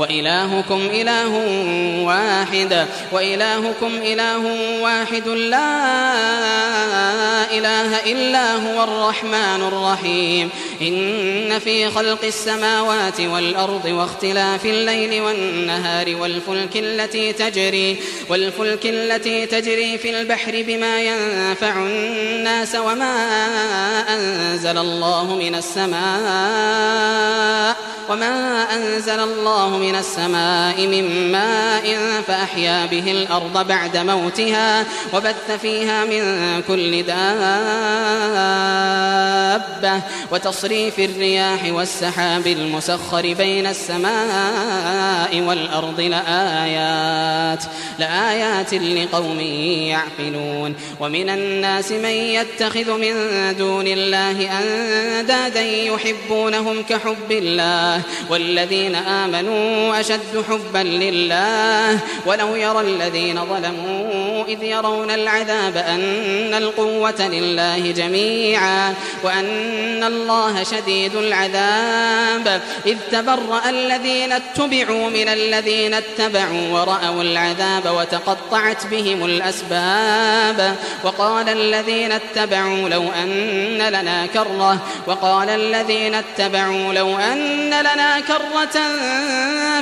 وإلهكم إله واحد وإلهكم إله واحد لا إله إلا هو الرحمن الرحيم. إن في خلق السماوات والأرض واختلاف الليل والنهار والفلك التي تجري والفلك التي تجري في البحر بما ينفع الناس وما أنزل الله من السماء. وما أنزل الله من السماء من ماء فأحيا به الأرض بعد موتها وبث فيها من كل دابة وتصريف الرياح والسحاب المسخر بين السماء والأرض لآيات لآيات لقوم يعقلون ومن الناس من يتخذ من دون الله أندادا يحبونهم كحب الله والذين آمنوا أشد حبا لله ولو يرى الذين ظلموا إذ يرون العذاب أن القوة لله جميعا وأن الله شديد العذاب إذ تبرأ الذين اتبعوا من الذين اتبعوا ورأوا العذاب وتقطعت بهم الأسباب وقال الذين اتبعوا لو أن لنا كرة وقال الذين اتبعوا لو أن لنا كرة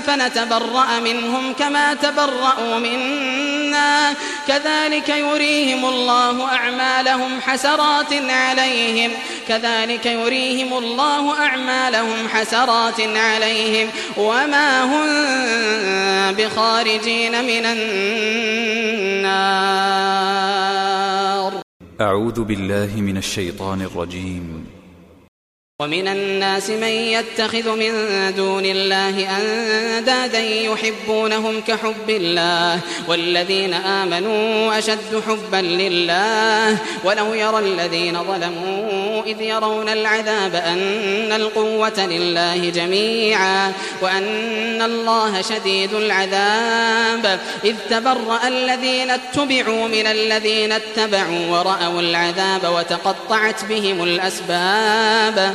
فنتبرأ منهم كما تبرأوا منا. كذلك يريهم الله أعمالهم حسرات عليهم. كذلك يريهم الله أعمالهم حسرات عليهم. وما هم بخارجين من النار. أعوذ بالله من الشيطان الرجيم. ومن الناس من يتخذ من دون الله أندادا يحبونهم كحب الله والذين آمنوا أشد حبا لله ولو يرى الذين ظلموا إذ يرون العذاب أن القوة لله جميعا وأن الله شديد العذاب إذ تبرأ الذين اتبعوا من الذين اتبعوا ورأوا العذاب وتقطعت بهم الأسباب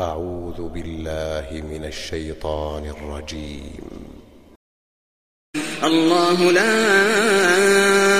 أعوذ بالله من الشيطان الرجيم. الله لا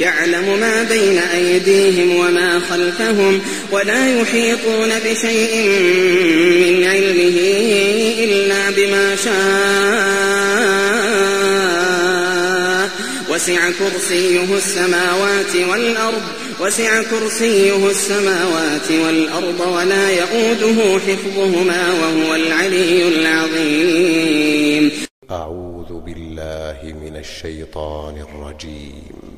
يعلم ما بين أيديهم وما خلفهم ولا يحيطون بشيء من علمه إلا بما شاء. وسع كرسيه السماوات والأرض وسع كرسيه السماوات والأرض ولا يؤوده حفظهما وهو العلي العظيم. أعوذ بالله من الشيطان الرجيم.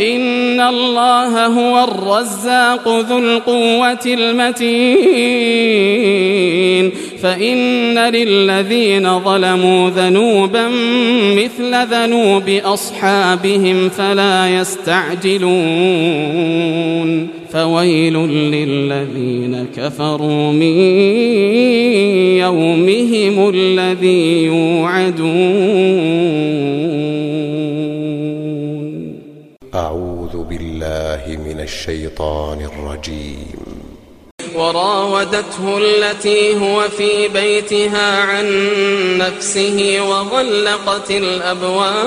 إن الله هو الرزاق ذو القوة المتين فإن للذين ظلموا ذنوبا مثل ذنوب أصحابهم فلا يستعجلون فويل للذين كفروا من يومهم الذي يوعدون بالله من الشيطان الرجيم. وراودته التي هو في بيتها عن نفسه وغلقت الأبواب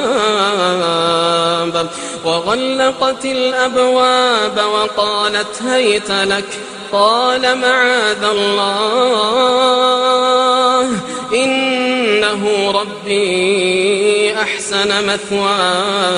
وغلقت الأبواب وقالت هيت لك قال معاذ الله إنه ربي أحسن مثواي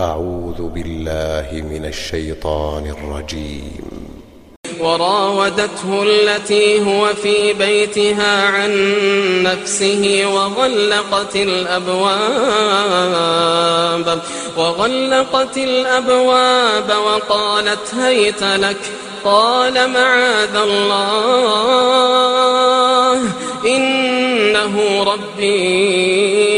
أعوذ بالله من الشيطان الرجيم. وراودته التي هو في بيتها عن نفسه وغلقت الأبواب وغلقت الأبواب وقالت هيت لك قال معاذ الله إنه ربي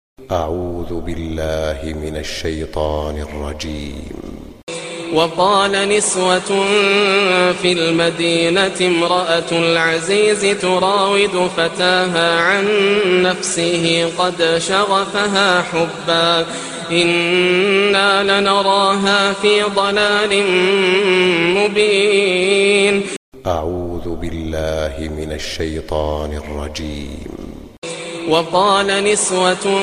أعوذ بالله من الشيطان الرجيم. وقال نسوة في المدينة امرأة العزيز تراود فتاها عن نفسه قد شغفها حبا. إنا لنراها في ضلال مبين. أعوذ بالله من الشيطان الرجيم. وقال نسوة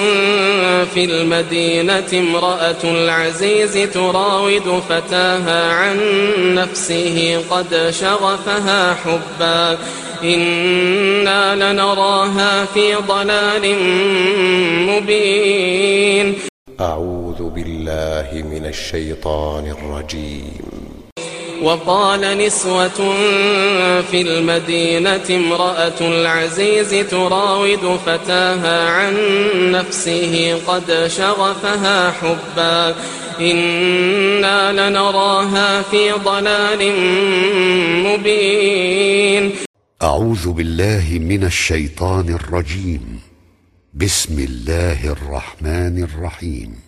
في المدينة امرأة العزيز تراود فتاها عن نفسه قد شغفها حبا. إنا لنراها في ضلال مبين. أعوذ بالله من الشيطان الرجيم. وقال نسوة في المدينة امرأة العزيز تراود فتاها عن نفسه قد شغفها حبا. إنا لنراها في ضلال مبين. أعوذ بالله من الشيطان الرجيم. بسم الله الرحمن الرحيم.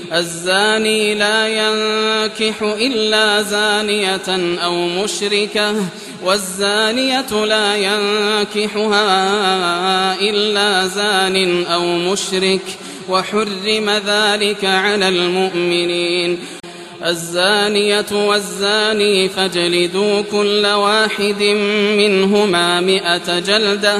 الزاني لا ينكح إلا زانية أو مشركة والزانية لا ينكحها إلا زان أو مشرك وحرم ذلك على المؤمنين. الزانية والزاني فاجلدوا كل واحد منهما مئة جلدة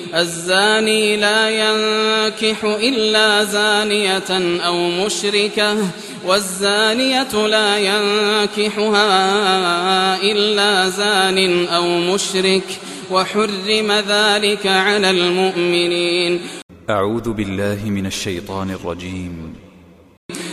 الزاني لا ينكح إلا زانية أو مشركة والزانية لا ينكحها إلا زان أو مشرك وحرم ذلك على المؤمنين. أعوذ بالله من الشيطان الرجيم.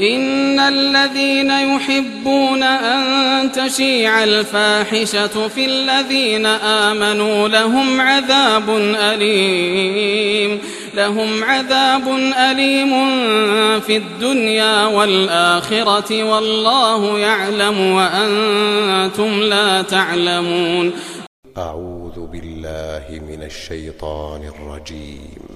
إن الذين يحبون أن تشيع الفاحشة في الذين آمنوا لهم عذاب أليم لهم عذاب أليم في الدنيا والآخرة والله يعلم وأنتم لا تعلمون أعوذ بالله من الشيطان الرجيم.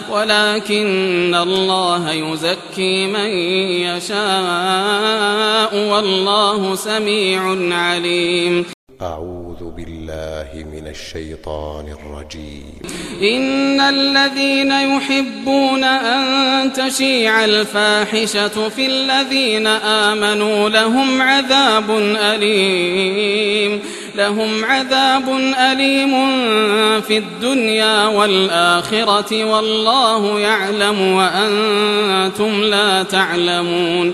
ولكن الله يزكي من يشاء والله سميع عليم أعوذ بالله من الشيطان الرجيم. إن الذين يحبون أن تشيع الفاحشة في الذين آمنوا لهم عذاب أليم لهم عذاب أليم في الدنيا والآخرة والله يعلم وأنتم لا تعلمون.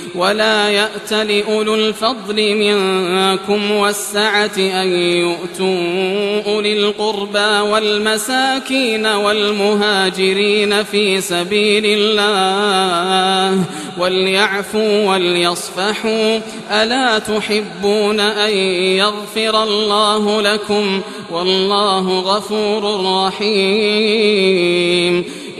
ولا يأت لأولو الفضل منكم والسعة أن يؤتوا أولي القربى والمساكين والمهاجرين في سبيل الله وليعفوا وليصفحوا ألا تحبون أن يغفر الله لكم والله غفور رحيم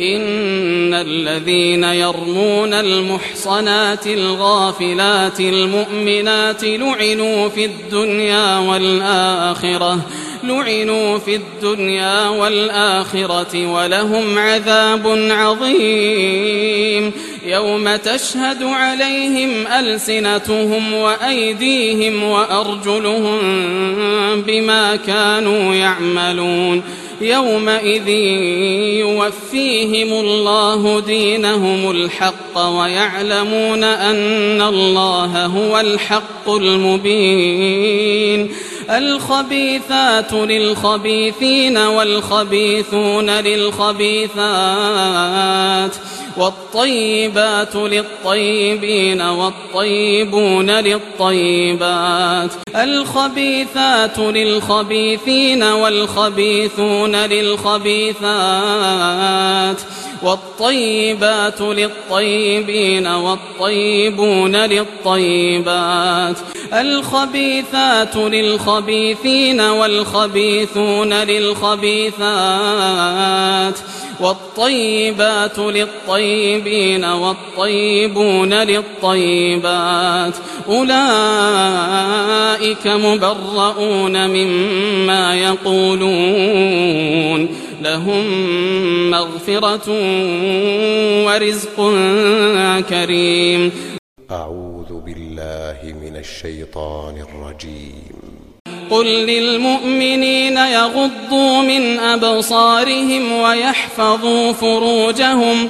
إن الذين يرمون المحصنات الغافلات المؤمنات لعنوا في الدنيا والآخرة لعنوا في الدنيا والآخرة ولهم عذاب عظيم. يوم تشهد عليهم ألسنتهم وأيديهم وأرجلهم بما كانوا يعملون. يومئذ يوفيهم الله دينهم الحق ويعلمون أن الله هو الحق المبين الخبيثات للخبيثين والخبيثون للخبيثات والطيبات للطيبين والطيبون للطيبات الخبيثات للخبيثين والخبيثون للخبيثات والطيبات للطيبين والطيبون للطيبات الخبيثات للخبيثين والخبيثون للخبيثات والطيبات للطيبين والطيبون للطيبات أولئك مبرؤون مما يقولون لهم مغفرة ورزق كريم أعوذ بالله من الشيطان الرجيم. قل للمؤمنين يغضوا من أبصارهم ويحفظوا فروجهم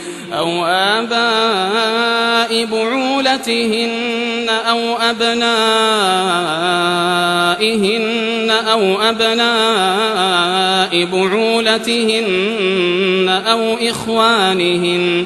أو آباء بعولتهن أو أبنائهن أو أبناء بعولتهن أو إخوانهن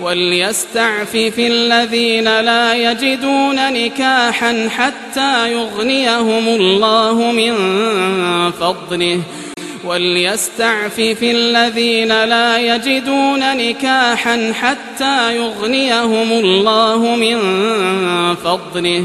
وليستعفف الذين لا يجدون نكاحا حتى يغنيهم الله من فضله. وليستعفف الذين لا يجدون نكاحا حتى يغنيهم الله من فضله.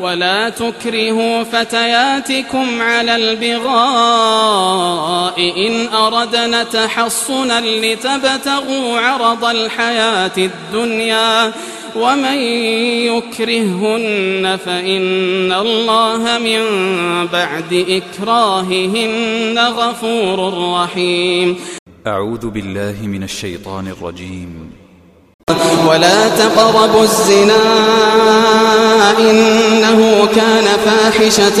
ولا تكرهوا فتياتكم على البغاء إن أردنا تحصنا لتبتغوا عرض الحياة الدنيا ومن يكرههن فإن الله من بعد إكراههن غفور رحيم. أعوذ بالله من الشيطان الرجيم. ولا تقربوا الزنا إنه كان فاحشة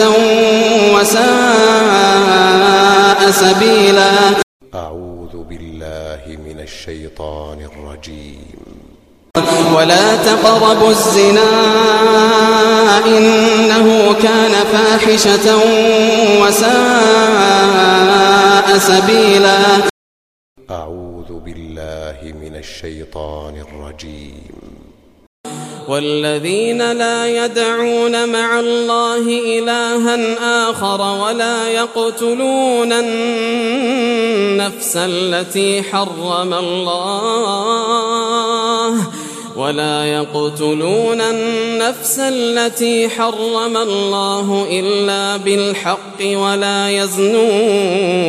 وساء سبيلا. أعوذ بالله من الشيطان الرجيم. ولا تقربوا الزنا إنه كان فاحشة وساء سبيلا. أعوذ بالله من الشيطان الرجيم. والذين لا يدعون مع الله إلها آخر ولا يقتلون النفس التي حرم الله ولا يقتلون النفس التي حرم الله إلا بالحق ولا يزنون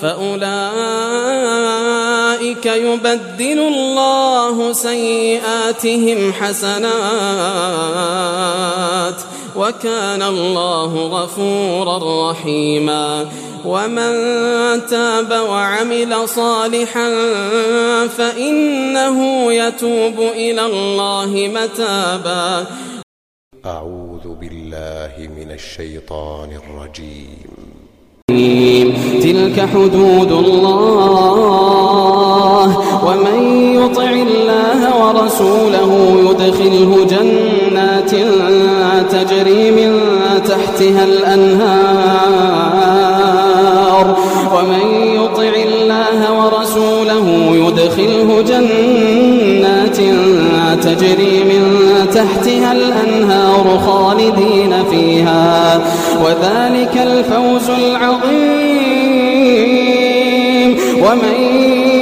فأولئك يبدل الله سيئاتهم حسنات وكان الله غفورا رحيما ومن تاب وعمل صالحا فإنه يتوب إلى الله متابا. أعوذ بالله من الشيطان الرجيم. تلك حدود الله. ومن يطع الله ورسوله يدخله جنات تجري من تحتها الأنهار. ومن يطع الله ورسوله يدخله جنات تجري من تحتها الأنهار خالدين فيها. وذلك الفوز العظيم. ومن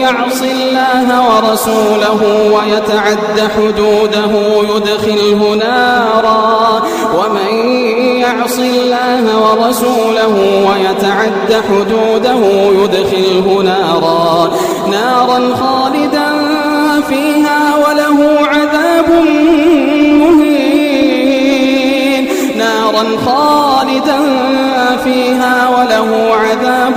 يعص الله ورسوله ويتعد حدوده يدخله نارا. ومن يعص الله ورسوله ويتعد حدوده يدخله نارا. نارا خالدا فيها وله عذاب مهين. نارا خالدا فيها وله عذاب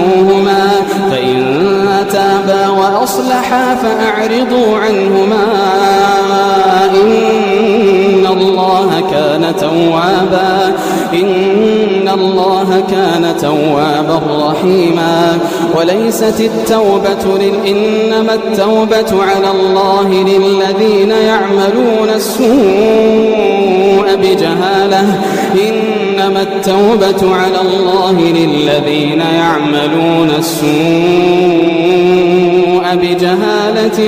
فآذوهما فإن تابا وأصلحا فأعرضوا عنهما. إن الله كان توابا إن الله كان توابا رحيما. وليست التوبة إنما التوبة على الله للذين يعملون السوء بجهالة. إنما التوبة على الله للذين يعملون السوء بجهالة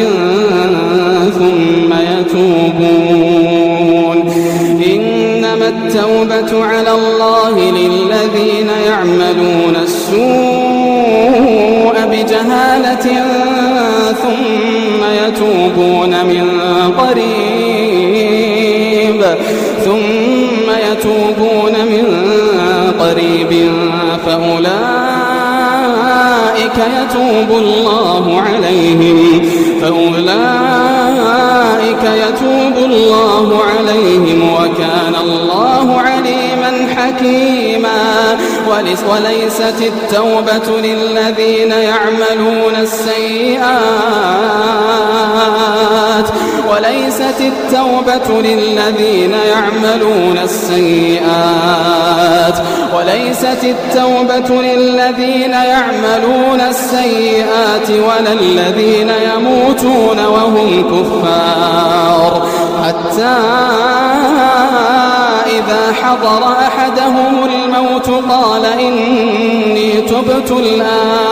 ثم يتوبون. إنما التوبة على الله للذين يعملون السوء بجهالة ثم يتوبون من قريب. ثم يتوبون من قريب فأولئك يتوب الله عليهم فأولئك يتوب الله عليهم وكان الله عليما حكيما وليست التوبة للذين يعملون السيئات وليست التوبة للذين يعملون السيئات. وليست التوبة للذين يعملون السيئات ولا الذين يموتون وهم كفار. حتى إذا حضر أحدهم الموت قال إني تبت الآن.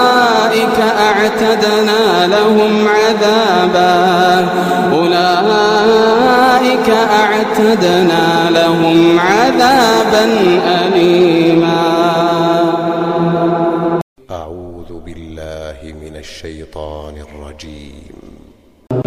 أعتدنا لهم عذابا. أولئك أعتدنا لهم عذابا أليما. أعوذ بالله من الشيطان الرجيم.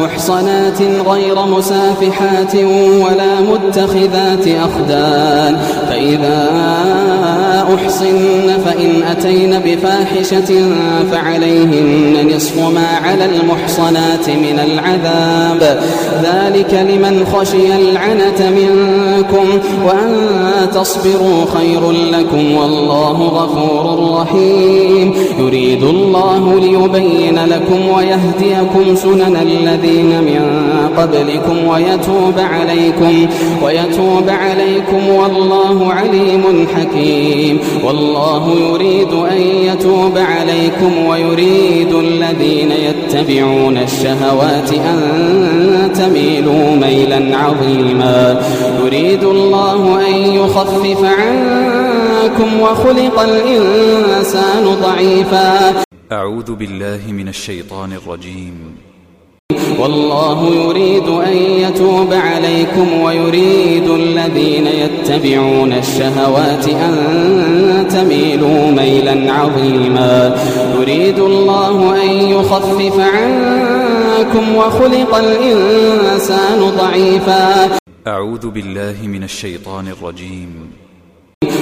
محصنات غير مسافحات ولا متخذات أخدان. فإذا أحصن فإن أتين بفاحشة فعليهن نصف ما على المحصنات من العذاب. ذلك لمن خشي العنة منكم وأن تصبروا خير لكم والله غفور رحيم. يريد الله ليبين لكم ويهديكم سنن الذين من قبلكم ويتوب عليكم ويتوب عليكم والله عليم حكيم. والله يريد أن يتوب عليكم ويريد الذين يتبعون الشهوات أن تميلوا ميلا عظيما. يريد الله أن يخفف عنكم وخلق الإنسان ضعيفا. أعوذ بالله من الشيطان الرجيم. والله يريد أن يتوب عليكم ويريد الذين يتبعون الشهوات أن تميلوا ميلا عظيما. يريد الله أن يخفف عنكم وخلق الإنسان ضعيفا. أعوذ بالله من الشيطان الرجيم.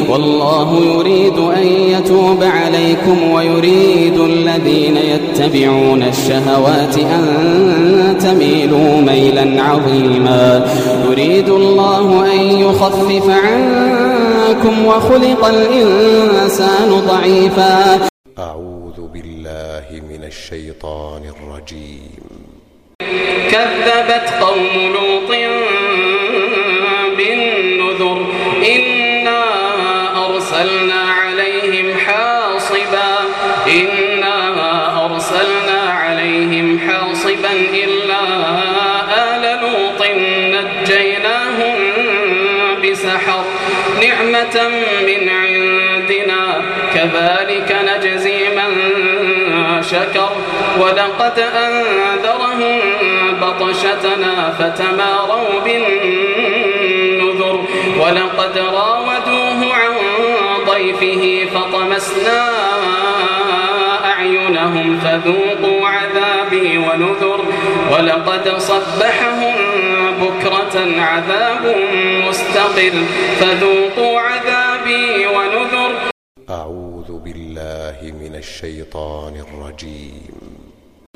والله يريد أن يتوب عليكم ويريد الذين يتبعون الشهوات أن تميلوا ميلا عظيما. يريد الله أن يخفف عنكم وخلق الإنسان ضعيفا. أعوذ بالله من الشيطان الرجيم. كذبت قوم لوط ولقد أنذرهم بطشتنا فتماروا بالنذر. ولقد راودوه عن ضيفه فطمسنا أعينهم فذوقوا عذابي ونذر. ولقد صبحهم بكرة عذاب مستقر فذوقوا عذابي ونذر. أعوذ بالله من الشيطان الرجيم.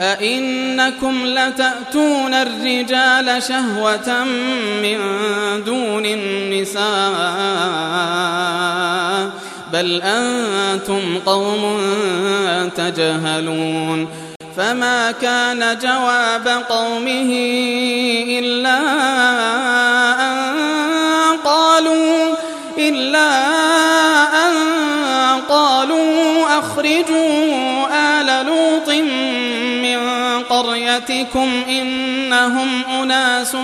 أئنكم لتأتون الرجال شهوة من دون النساء بل أنتم قوم تجهلون فما كان جواب قومه إلا أن قالوا إلا أن قالوا أخرجوا قريتكم إنهم أناس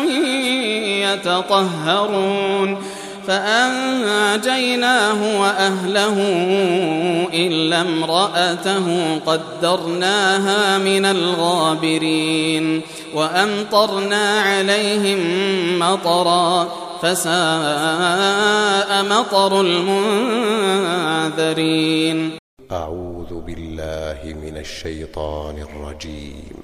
يتطهرون فأنجيناه وأهله إلا امرأته قدرناها من الغابرين وأمطرنا عليهم مطرا فساء مطر المنذرين أعوذ بالله من الشيطان الرجيم.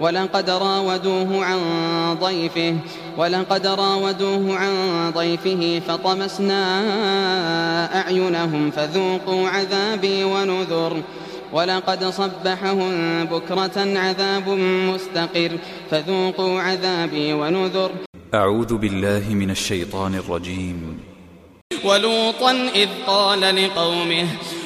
ولقد راودوه عن ضيفه ولقد راودوه عن ضيفه فطمسنا أعينهم فذوقوا عذابي ونذر. ولقد صبحهم بكرة عذاب مستقر فذوقوا عذابي ونذر. أعوذ بالله من الشيطان الرجيم. ولوطا إذ قال لقومه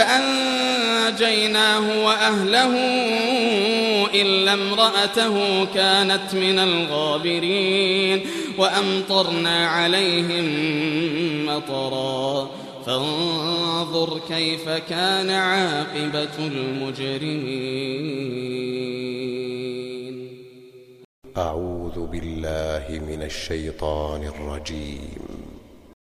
فأنجيناه وأهله إلا امرأته كانت من الغابرين وأمطرنا عليهم مطرا. فانظر كيف كان عاقبة المجرمين. أعوذ بالله من الشيطان الرجيم.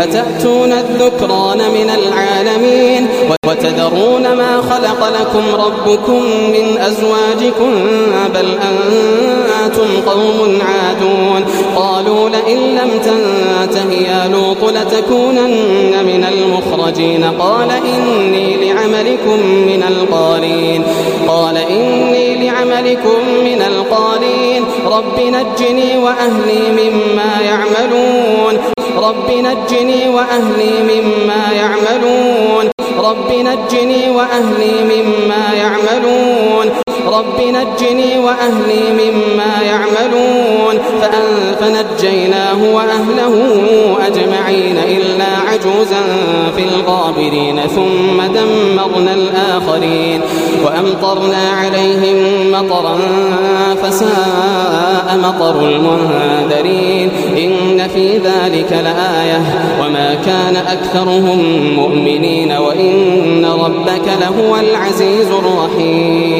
أتأتون الذكران من العالمين؟ وتذرون ما خلق لكم ربكم من أزواجكم؟ بل أنتم قوم عادون. قالوا لئن لم تنته يا لوط لتكونن من المخرجين. قال إني لعملكم من القالين. قال إني لعملكم من القالين. رب نجني وأهلي مما يعملون. رب نجني وأهلي مما يعملون. رب نجني وأهلي مما يعملون. رب نجني وأهلي مما يعملون فنجيناه وأهله أجمعين إلا عجوزا في الغابرين ثم دمرنا الآخرين. وأمطرنا عليهم مطرا فساء مطر المنذرين. إن في ذلك لآية وما كان أكثرهم مؤمنين وإن ربك لهو العزيز الرحيم.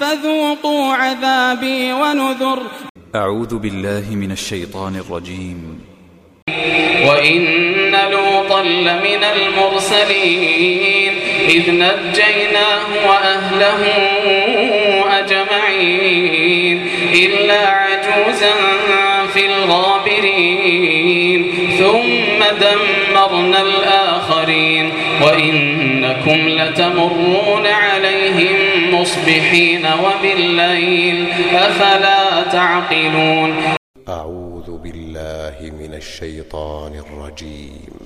فذوقوا عذابي ونذر. أعوذ بالله من الشيطان الرجيم. وإن لوطا لمن المرسلين إذ نجيناه وأهله أجمعين إلا عجوزا في الغابرين. ثم دمرنا الآخرين وإنكم لتمرون عليهم مصبحين وبالليل أفلا تعقلون أعوذ بالله من الشيطان الرجيم.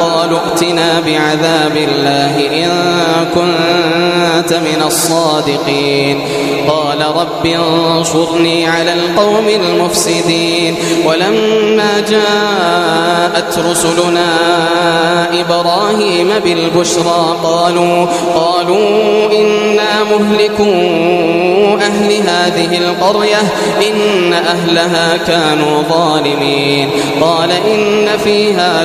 قالوا ائتنا بعذاب الله إن كنت من الصادقين. قال رب انصرني على القوم المفسدين. ولما جاءت رسلنا إبراهيم بالبشرى قالوا قالوا إنا مهلكو أهل هذه القرية إن أهلها كانوا ظالمين. قال إن فيها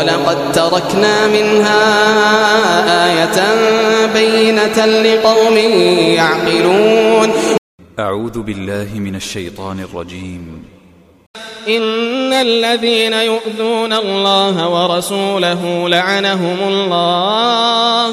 ولقد تركنا منها آية بينة لقوم يعقلون. أعوذ بالله من الشيطان الرجيم. إن الذين يؤذون الله ورسوله لعنهم الله.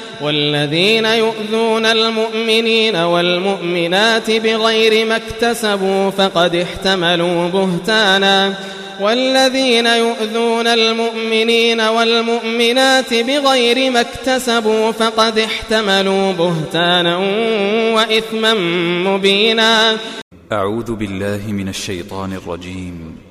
والذين يؤذون المؤمنين والمؤمنات بغير ما اكتسبوا فقد احتملوا بهتانا والذين يؤذون المؤمنين والمؤمنات بغير ما اكتسبوا فقد احتملوا بهتانا وإثما مبينا. أعوذ بالله من الشيطان الرجيم.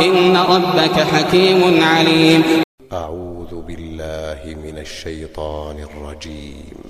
إن ربك حكيم عليم. أعوذ بالله من الشيطان الرجيم.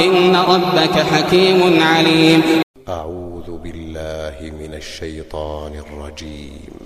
إن ربك حكيم عليم. أعوذ بالله من الشيطان الرجيم.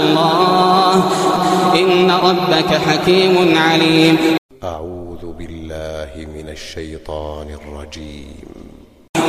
إن ربك حكيم عليم. أعوذ بالله من الشيطان الرجيم.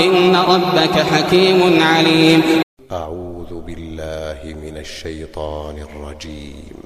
إن ربك حكيم عليم. أعوذ بالله من الشيطان الرجيم.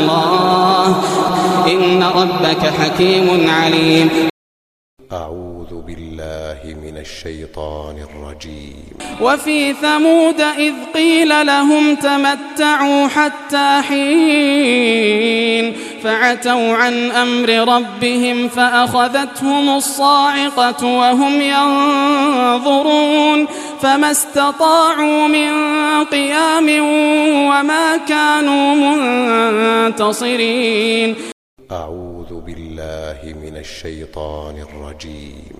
الله. إن ربك حكيم عليم. أعوذ بالله من الشيطان الرجيم. وفي ثمود إذ قيل لهم تمتعوا حتى حين فعتوا عن أمر ربهم فأخذتهم الصاعقة وهم ينظرون فما استطاعوا من قيام وما كانوا منتصرين. أعوذ بالله من الشيطان الرجيم.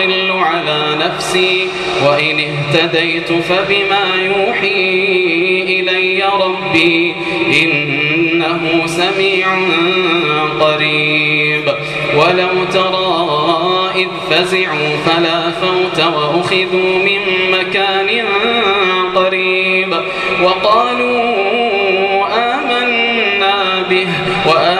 أضل على نفسي وإن اهتديت فبما يوحي إلي ربي إنه سميع قريب. ولو ترى إذ فزعوا فلا فوت وأخذوا من مكان قريب وقالوا آمنا به وأنى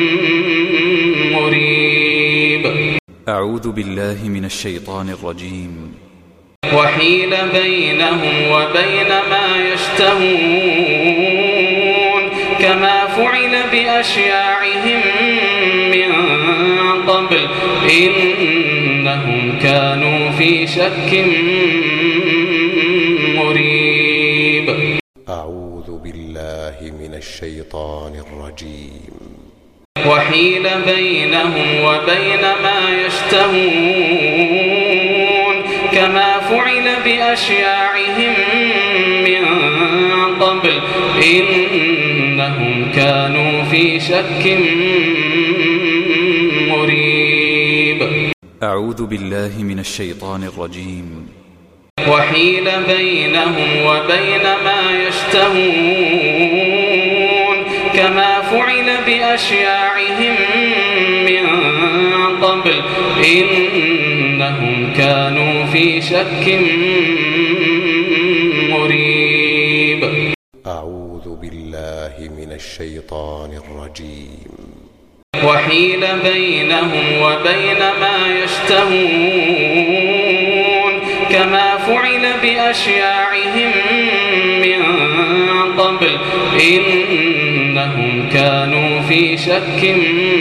أعوذ بالله من الشيطان الرجيم. وحيل بينهم وبين ما يشتهون كما فعل بأشياعهم من قبل إنهم كانوا في شك مريب. أعوذ بالله من الشيطان الرجيم. وحيل بينهم وبين ما يشتهون كما فعل بأشياعهم من قبل إنهم كانوا في شك مريب. أعوذ بالله من الشيطان الرجيم. وحيل بينهم وبين ما يشتهون كما فعل بأشياعهم شك مريب. أعوذ بالله من الشيطان الرجيم. وحيل بينهم وبين ما يشتهون كما فعل بأشياعهم من قبل. إنهم كانوا في شك مريب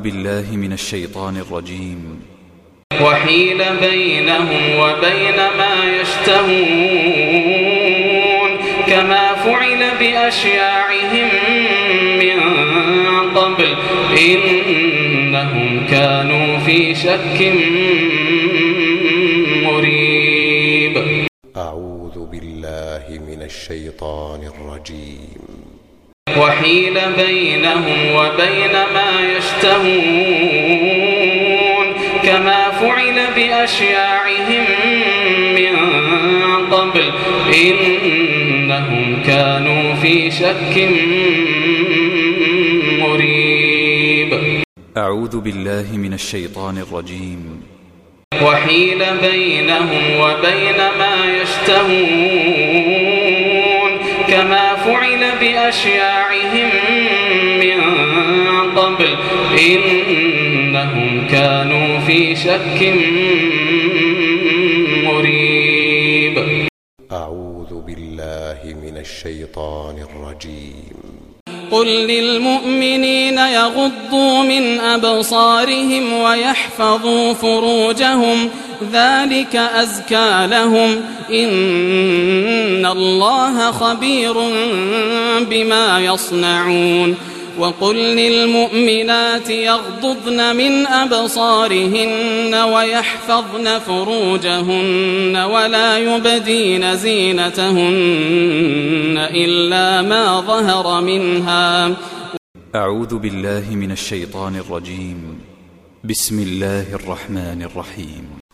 أعوذ بالله من الشيطان الرجيم. وحيل بينهم وبين ما يشتهون كما فعل بأشياعهم من قبل إنهم كانوا في شك مريب. أعوذ بالله من الشيطان الرجيم. ما يشتهون كما فعل بأشياعهم من قبل إنهم كانوا في شك مريب. أعوذ بالله من الشيطان الرجيم. وحيل بينهم وبين ما يشتهون كما فعل بأشياعهم كانوا في شك مريب. أعوذ بالله من الشيطان الرجيم. قل للمؤمنين يغضوا من أبصارهم ويحفظوا فروجهم ذلك أزكى لهم. إن الله خبير بما يصنعون. وقل للمؤمنات يغضضن من أبصارهن ويحفظن فروجهن ولا يبدين زينتهن إلا ما ظهر منها. أعوذ بالله من الشيطان الرجيم. بسم الله الرحمن الرحيم.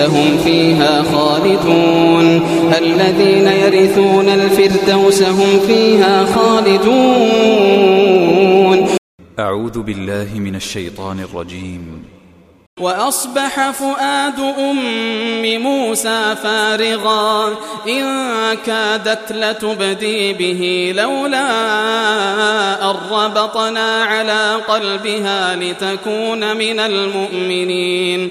هم فيها خالدون الذين يرثون الفردوس هم فيها خالدون أعوذ بالله من الشيطان الرجيم. وأصبح فؤاد أم موسى فارغا. إن كادت لتبدي به لولا أن ربطنا على قلبها لتكون من المؤمنين.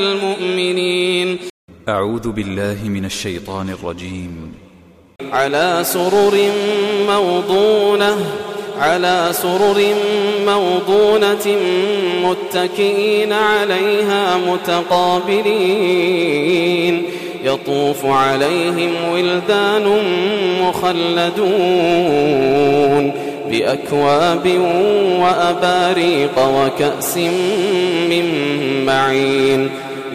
أعوذ بالله من الشيطان الرجيم. على سرر موضونة على سرر موضونة متكئين عليها متقابلين. يطوف عليهم ولدان مخلدون بأكواب وأباريق وكأس من معين.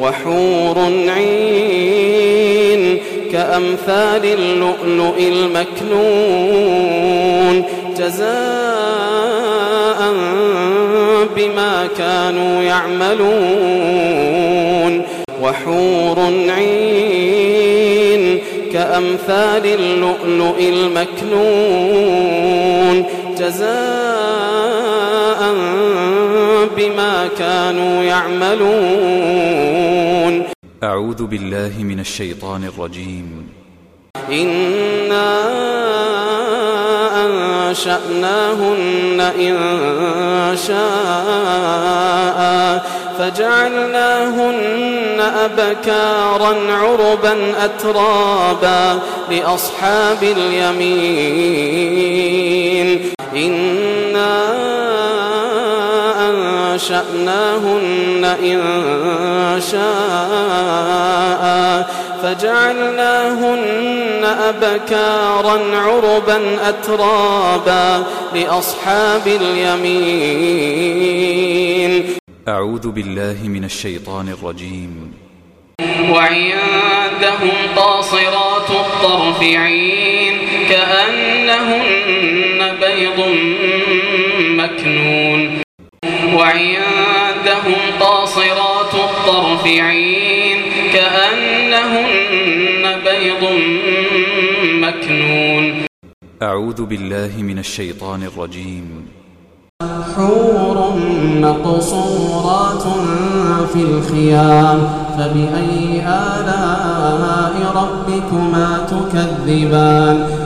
وحور عين كأمثال اللؤلؤ المكنون جزاء بما كانوا يعملون وحور عين كأمثال اللؤلؤ المكنون جزاء بما كانوا يعملون. أعوذ بالله من الشيطان الرجيم. إنا أنشأناهن إن شاء فجعلناهن أبكارا عربا أترابا لأصحاب اليمين. إنا أنشأناهن إن شاء فجعلناهن أبكارا عربا أترابا لأصحاب اليمين أعوذ بالله من الشيطان الرجيم. وعندهم قاصرات الطرف عين كأنهن بيض مكنون. وعندهم قاصرات الطرف عين كأنهن بيض مكنون. أعوذ بالله من الشيطان الرجيم. حور مقصورات في الخيام فبأي آلاء ربكما تكذبان؟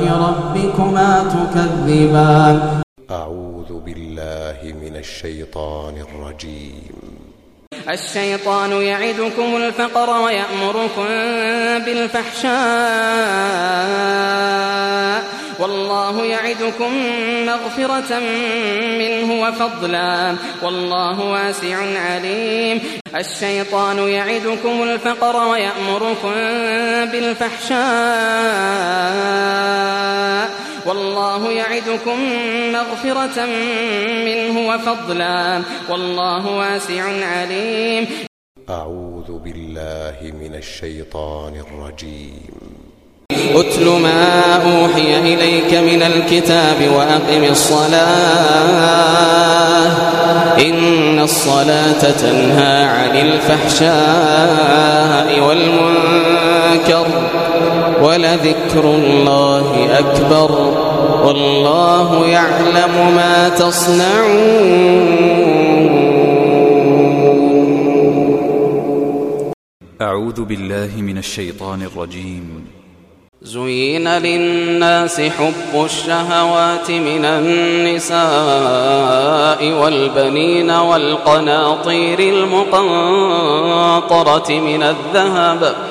ربكما تكذبان. أعوذ بالله من الشيطان الرجيم. الشيطان يعدكم الفقر ويأمركم بالفحشاء. والله يعدكم مغفرة منه وفضلا. والله واسع عليم. الشيطان يعدكم الفقر ويأمركم بالفحشاء. والله يعدكم مغفرة منه وفضلا. والله واسع عليم. أعوذ بالله من الشيطان الرجيم. أتل ما أوحي إليك من الكتاب وأقم الصلاة. إن الصلاة تنهى عن الفحشاء والمنكر. ولذكر الله أكبر والله يعلم ما تصنعون. أعوذ بالله من الشيطان الرجيم. زين للناس حب الشهوات من النساء والبنين والقناطير المقنطرة من الذهب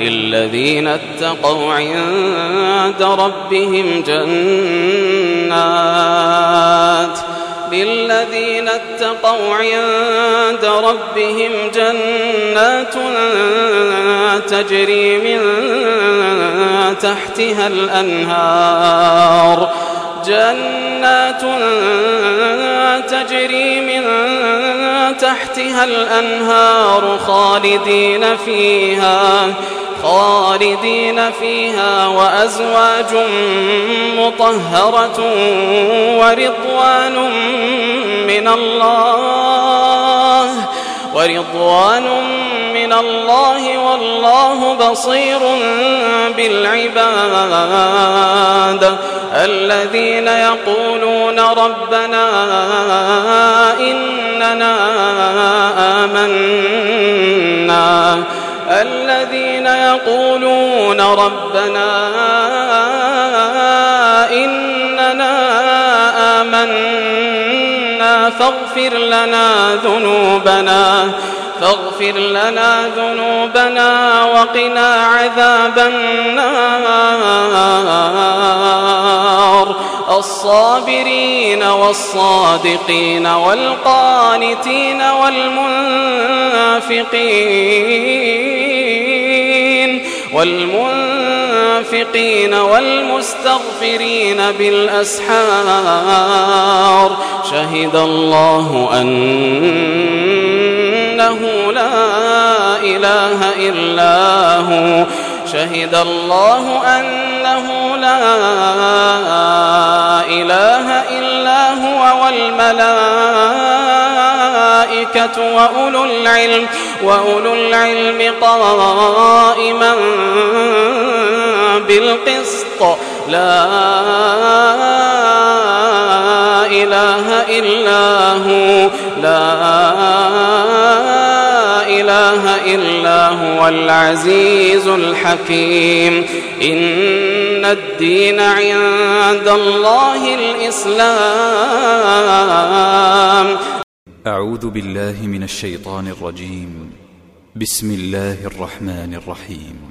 للذين اتقوا عند ربهم جنات للذين اتقوا عند ربهم جنات تجري من تحتها الأنهار جنات تجري من تحتها الأنهار خالدين فيها خالدين فيها وأزواج مطهرة ورضوان من الله ورضوان من الله والله بصير بالعباد. الذين يقولون ربنا إننا آمنا. الذين يقولون ربنا إننا آمنا. فاغفر لنا ذنوبنا. فاغفر لنا ذنوبنا وقنا عذاب النار. الصابرين والصادقين والقانتين والمنفقين والمنفقين والمستغفرين بالأسحار. شهد الله أنه لا إله إلا هو. شهد الله أنه لا إله إلا هو والملائكة وأولو العلم وأولو العلم قائما بالقسط. لا إله إلا هو. لا إلا هو العزيز الحكيم. إن الدين عند الله الإسلام. أعوذ بالله من الشيطان الرجيم. بسم الله الرحمن الرحيم.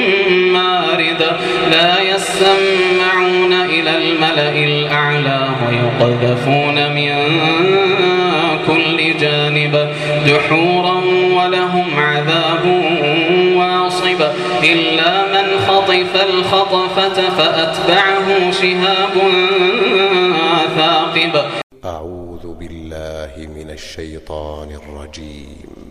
لا يسمعون إلى الملأ الأعلى ويقذفون من كل جانب دحورا ولهم عذاب واصب إلا من خطف الخطفة فأتبعه شهاب ثاقب. أعوذ بالله من الشيطان الرجيم.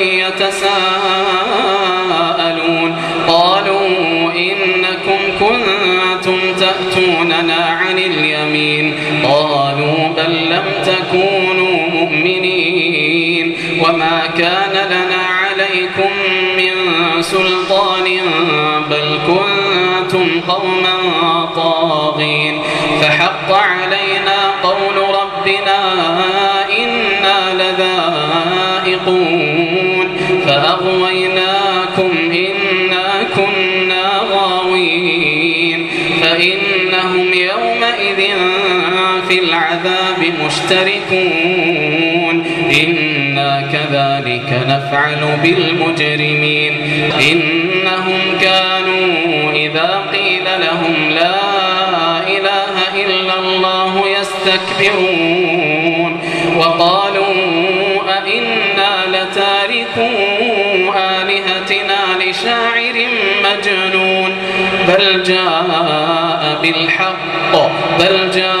يتساءلون مشتركون. إنا كذلك نفعل بالمجرمين. إنهم كانوا إذا قيل لهم لا إله إلا الله يستكبرون. وقالوا أئنا لتاركو آلهتنا لشاعر مجنون. بل جاء بالحق بل جاء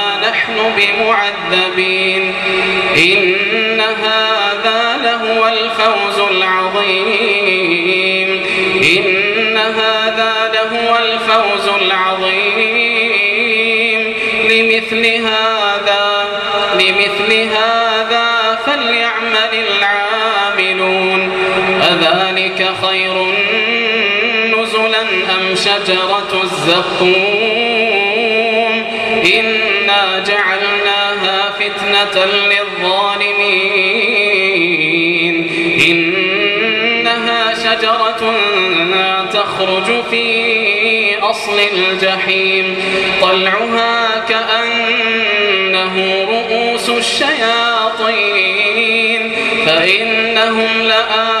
بمعذبين. إن هذا لهو الفوز العظيم. إن هذا لهو الفوز العظيم. لمثل هذا لمثل هذا فليعمل العاملون. أذلك خير نزلا أم شجرة الزقوم؟ للظالمين. إنها شجرة تخرج في أصل الجحيم. طلعها كأنه رؤوس الشياطين. فإنهم لآكلون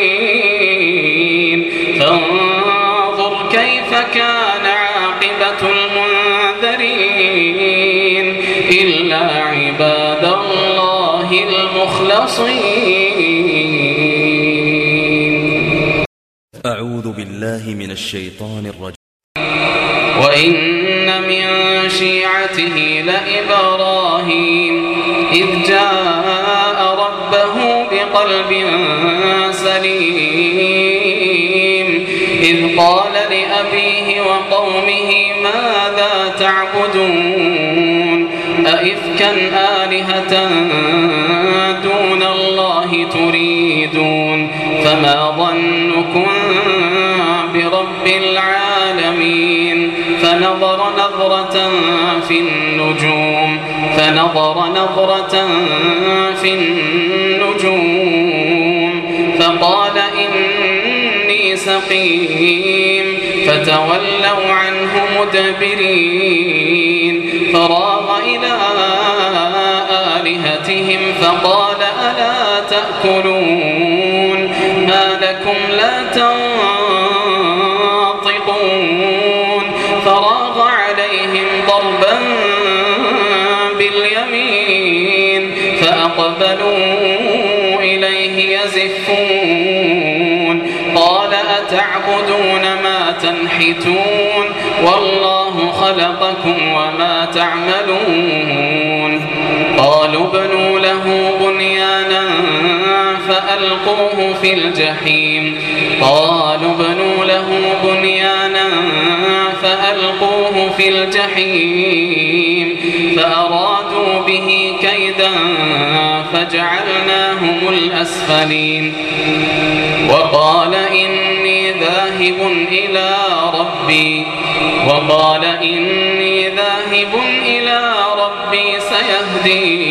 عباد الله المخلصين. أعوذ بالله من الشيطان الرجيم. دون الله تريدون فما ظنكم برب العالمين فنظر نظرة في النجوم فنظر نظرة في النجوم فقال إني سقيم فتولوا عنه مدبرين فراغ إلى آلهتهم فقال ألا تأكلون ما لكم لا تنطقون قالوا ابنوا له بنيانا فألقوه في الجحيم قالوا ابنوا له بنيانا فألقوه في الجحيم فأرادوا به كيدا فجعلناهم الأسفلين وقال إني ذاهب إلى ربي وقال إني ذاهب إلى ربي سيهدين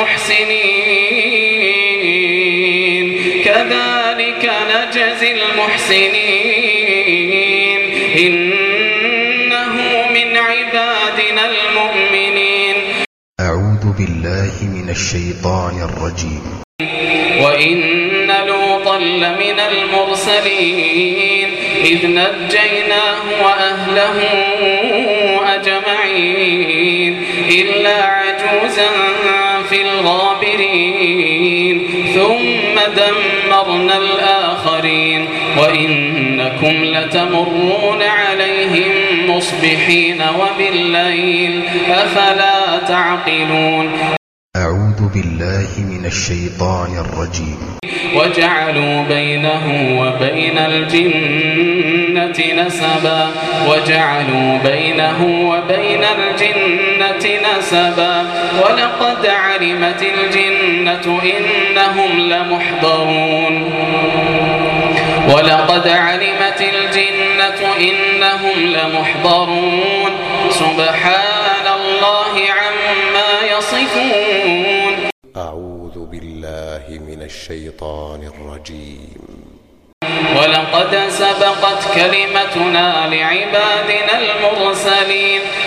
المحسنين. كذلك نجزي المحسنين. إنه من عبادنا المؤمنين. أعوذ بالله من الشيطان الرجيم. وإن لوطا لمن المرسلين. إذ نجيناه وأهله دمرنا الآخرين وإنكم لتمرون عليهم مصبحين وبالليل أفلا تعقلون أعوذ بالله من الشيطان الرجيم. وجعلوا بينه وبين الجنة نسبا. وجعلوا بينه وبين الجنة نسبا ولقد علمت الجنة إنهم لمحضرون. ولقد علمت الجنة إنهم لمحضرون. سبحان الله عما يصفون. أعوذ بالله من الشيطان الرجيم. ولقد سبقت كلمتنا لعبادنا المرسلين.